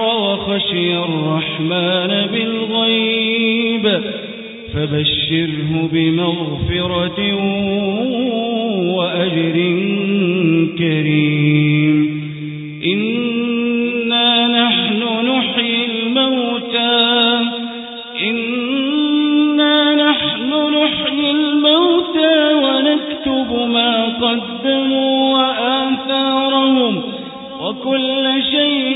وخشي الرحمن بالغيب فبشره بمغفرة وأجر كريم. إنا نحن نحيي الموتى إنا نحن نحيي الموتى ونكتب ما قدموا وآثارهم وكل شيء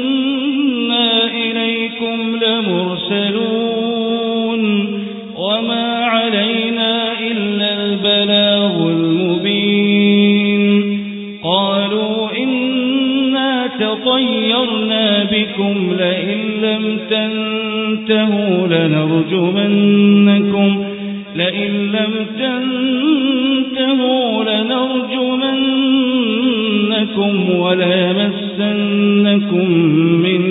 إليكم لمرسلون وما علينا إلا البلاغ المبين قالوا إنا تطيرنا بكم لئن لم تنتهوا لنرجمنكم لئن لم تنتهوا لنرجمنكم وليمسنكم منا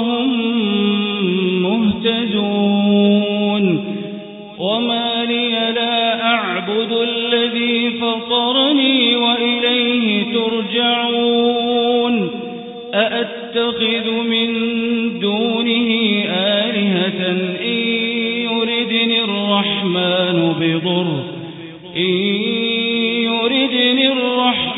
وهم مهتدون. وما لي لا أعبد الذي فطرني وإليه ترجعون. أأتخذ من دونه آلهة إن يردني الرحمن بضر. إن يردني الرحمن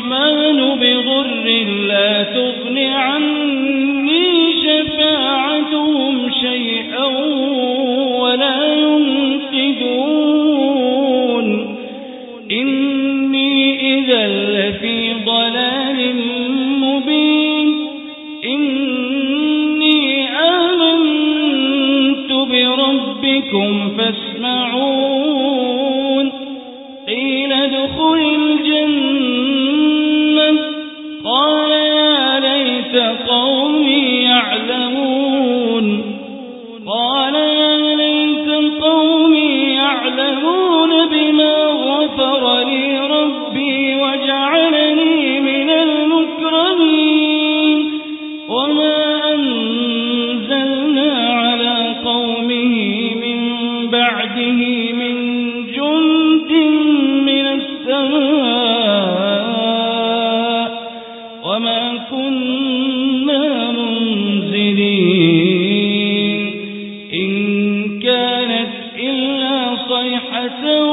صيحة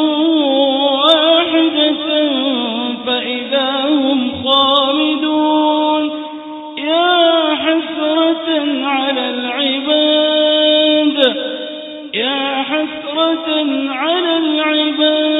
واحدة فإذا هم خامدون يا حسرة على العباد يا حسرة على العباد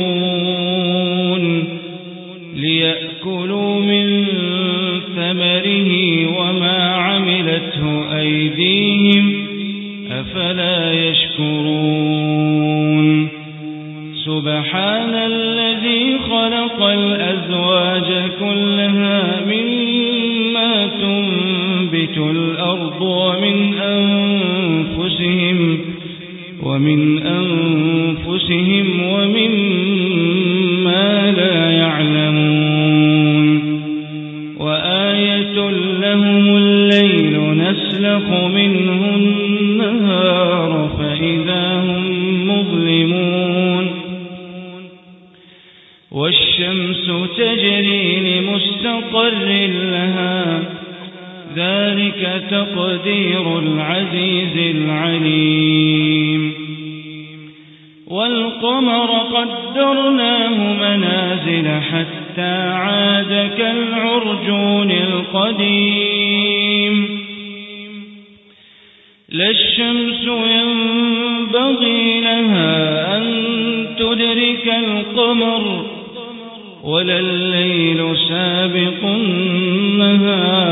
الأرض ومن أنفسهم ومن أنفسهم ومما لا يعلمون. وآية لهم الليل نسلخ منه القدير العزيز العليم. والقمر قدرناه منازل حتى عاد كالعرجون القديم. لا الشمس ينبغي لها أن تدرك القمر ولا الليل سابق النهار.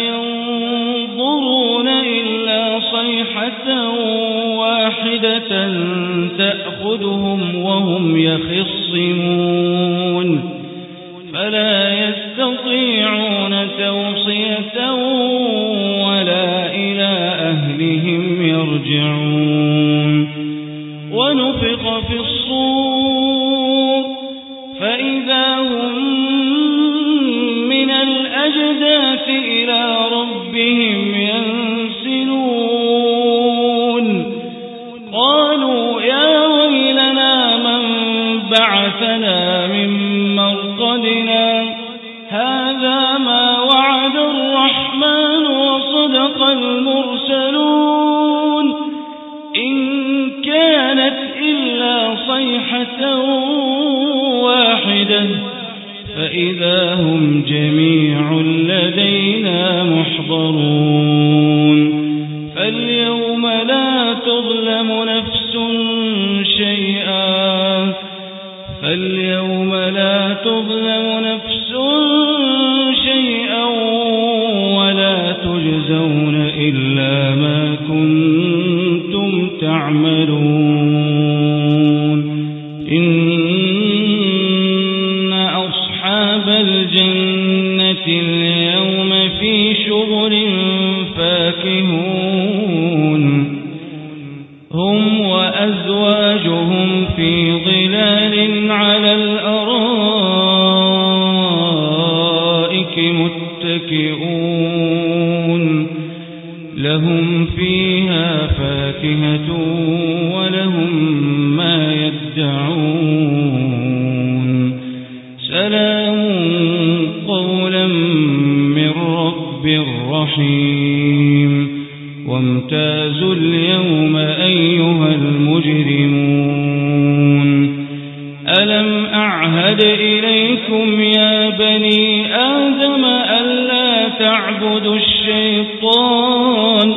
تأخذهم وهم يخصمون. فلا يستطيعون توصية ولا إلى أهلهم يرجعون. وصدق المرسلون إن كانت إلا صيحة واحدة فإذا هم جميع لدينا محضرون فاليوم لا تظلم نفس شيئا فاليوم لا تظلم نفس متكئون لهم فيها فاكهة ولهم ما يدعون. سلام قولا من رب رحيم. وامتازوا اليوم أيها المجرمون. ألم أعهد إليكم يا بني تعبدوا الشيطان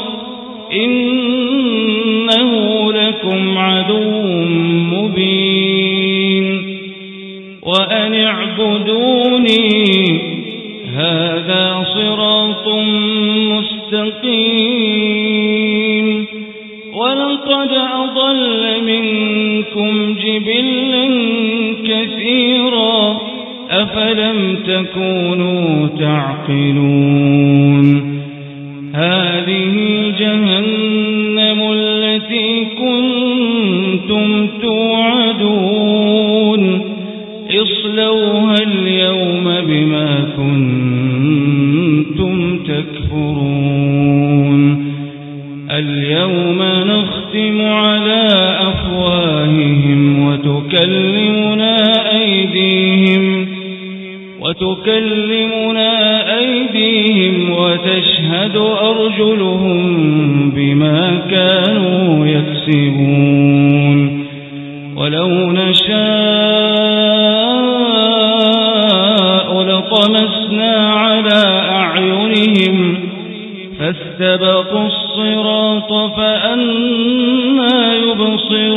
إنه لكم عدو مبين وأن اعبدوني هذا صراط مستقيم ولقد أضل منكم جبلا كثيرا أفلم تكونوا تعقلون؟ هذه جهنم التي كنتم توعدون فاستبقوا الصراط فأنا يبصرون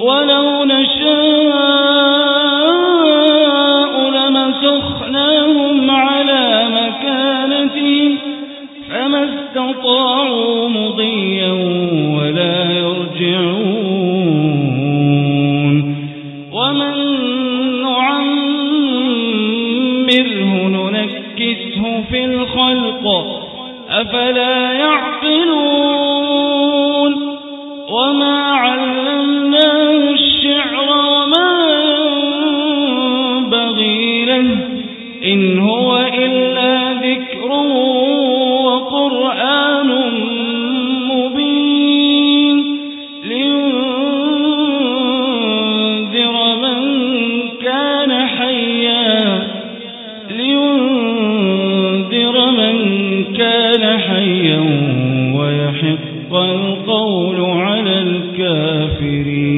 ولو نشاء لمسخناهم على مكانتهم فما استطاعوا مضيا ولا يرجعون ومن نعمره ننكسه في الخلق أفلا يعقلون وما علمناه الشعر وما ينبغي له إن هو إلا كان حيا ويحق القول على الكافرين.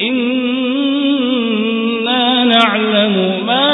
إنا نعلم ما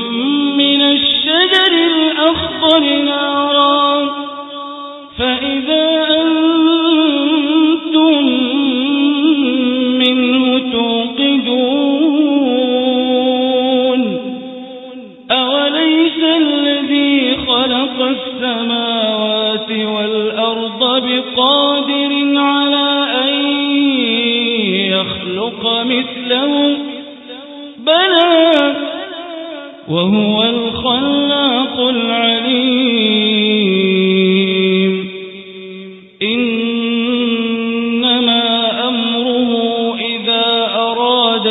أراد